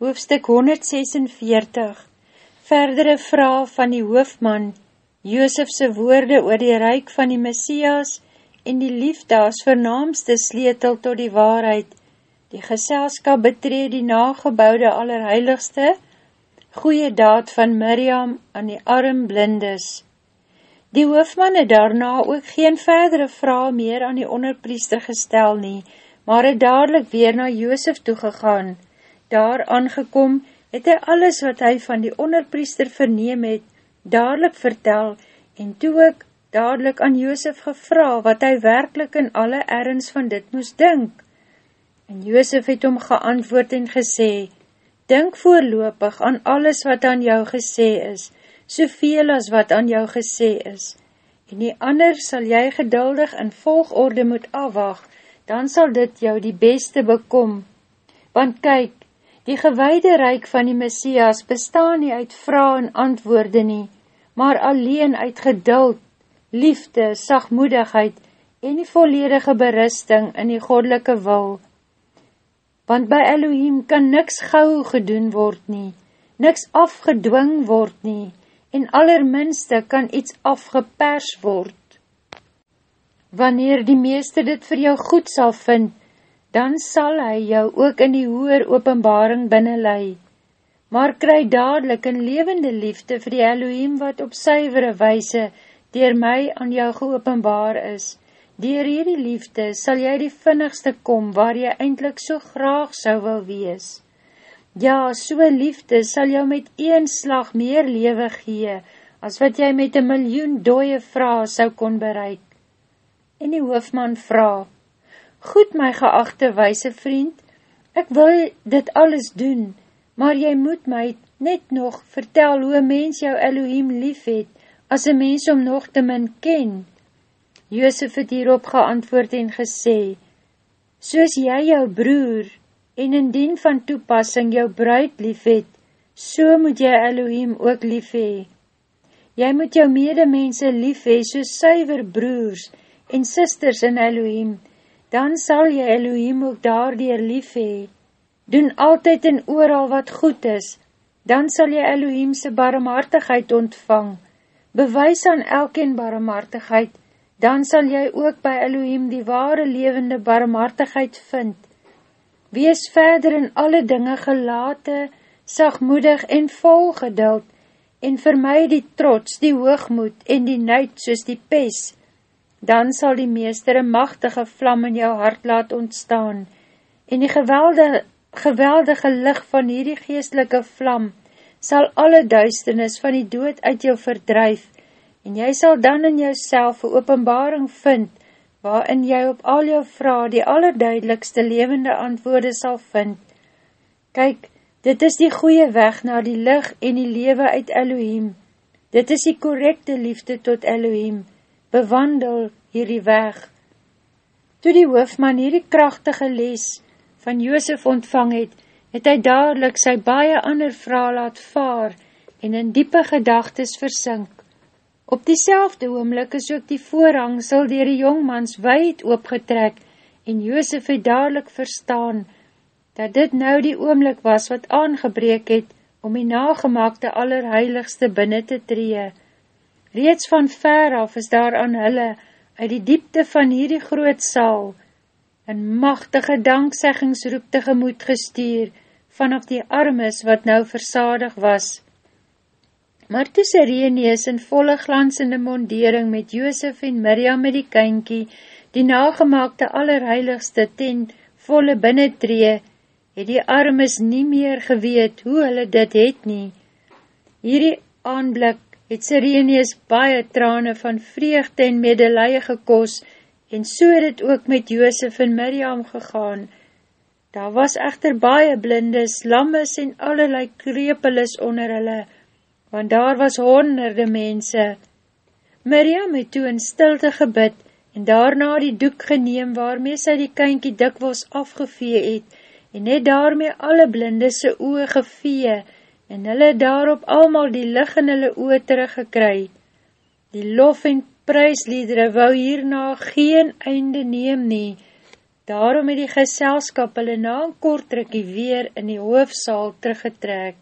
hoofstuk 146, verdere vraag van die hoofman, Joosefse woorde oor die reik van die Messias en die liefdaas vernaamste sleetel tot die waarheid, die geselskap betree die nagebouwde allerheiligste, goeie daad van Miriam aan die arm blindes. Die hoofman het daarna ook geen verdere vraag meer aan die onderpriester gestel nie, maar het dadelijk weer na Joosef toegegaan, daar aangekom, het hy alles wat hy van die onderpriester verneem het, dadelijk vertel, en toe ek dadelijk aan Joosef gevra, wat hy werkelijk in alle ergens van dit moes dink. En Joosef het om geantwoord en gesê, Dink voorlopig aan alles wat aan jou gesê is, soveel as wat aan jou gesê is, en die ander sal jy geduldig in volgorde moet afwacht, dan sal dit jou die beste bekom. Want kyk, Die gewaide reik van die Messias bestaan nie uit vraag en antwoorde nie, maar alleen uit geduld, liefde, sagmoedigheid en die volledige berusting in die goddelike wil. Want by Elohim kan niks gauw gedoen word nie, niks afgedwing word nie, en allerminste kan iets afgepers word. Wanneer die meester dit vir jou goed sal vind, dan sal hy jou ook in die hoer openbaring binnenlei. Maar kry dadelijk in levende liefde vir die Elohim wat op suivere weise dier my aan jou geopenbaar is. Dier hierdie liefde sal jy die vinnigste kom waar jy eindelijk so graag sou wil wees. Ja, so liefde sal jou met een slag meer lewe gee, as wat jy met een miljoen dooie vraag sou kon bereik. En die hoofman vraag, Goed, my geachte wijse vriend, ek wil dit alles doen, maar jy moet my net nog vertel hoe een mens jou Elohim lief het, as een mens om nog te min ken. Joosef het hierop geantwoord en gesê, Soos jy jou broer en indien van toepassing jou bruid lief het, so moet jy Elohim ook lief hee. Jy moet jou medemense lief hee, soos suiver broers en sisters in Elohim, dan sal jy Elohim ook daardier lief hee. Doen altyd en ooral wat goed is, dan sal jy Elohimse barmhartigheid ontvang. Bewys aan elkeen barmhartigheid, dan sal jy ook by Elohim die ware levende barmhartigheid vind. Wees verder in alle dinge gelate, sagmoedig en vol geduld, en vir my die trots, die hoogmoed en die nuid soos die pes, dan sal die meester een machtige vlam in jou hart laat ontstaan, en die geweldige, geweldige licht van hierdie geestelike vlam sal alle duisternis van die dood uit jou verdrijf, en jy sal dan in jou self een openbaring vind, waarin jy op al jou vraag die allerduidelikste levende antwoorde sal vind. Kyk, dit is die goeie weg na die licht en die lewe uit Elohim. Dit is die correcte liefde tot Elohim, bewandel hierdie weg. Toe die hoofman hierdie krachtige les van Joosef ontvang het, het hy dadelijk sy baie ander vraag laat vaar en in diepe gedagtes versink. Op die selfde oomlik is ook die voorhangsel dier die jongmans wijd oopgetrek en Joosef het dadelijk verstaan dat dit nou die oomlik was wat aangebreek het om die nagemaakte allerheiligste binnen te tree. Reeds van ver af is daar aan hulle, uit die diepte van hierdie groot saal, een machtige dankzeggingsroep tegemoet gestuur, vanaf die armes wat nou versadig was. Maar toe Sireneus in volle glansende mondering met Joosef en Miriam met die kynkie, die nagemaakte allerheiligste ten volle binnentree, het die armes nie meer geweet hoe hulle dit het nie. Hierdie aanblik het Sireneus baie trane van vreugde en medelije gekos, en so het het ook met Joosef en Miriam gegaan. Daar was echter baie blindes, lammes en allerlei krepelis onder hulle, want daar was honderde mense. Miriam het toe in stilte gebid, en daarna die doek geneem waarmee sy die kynkie dikwels afgevee het, en het daarmee alle blindese oe gevee, en hulle daarop almal die lig in hulle oe teruggekry. Die lof en prijsliedere wou hierna geen einde neem nie. Daarom het die geselskap hulle na een kortrikkie weer in die hoofsaal teruggetrek.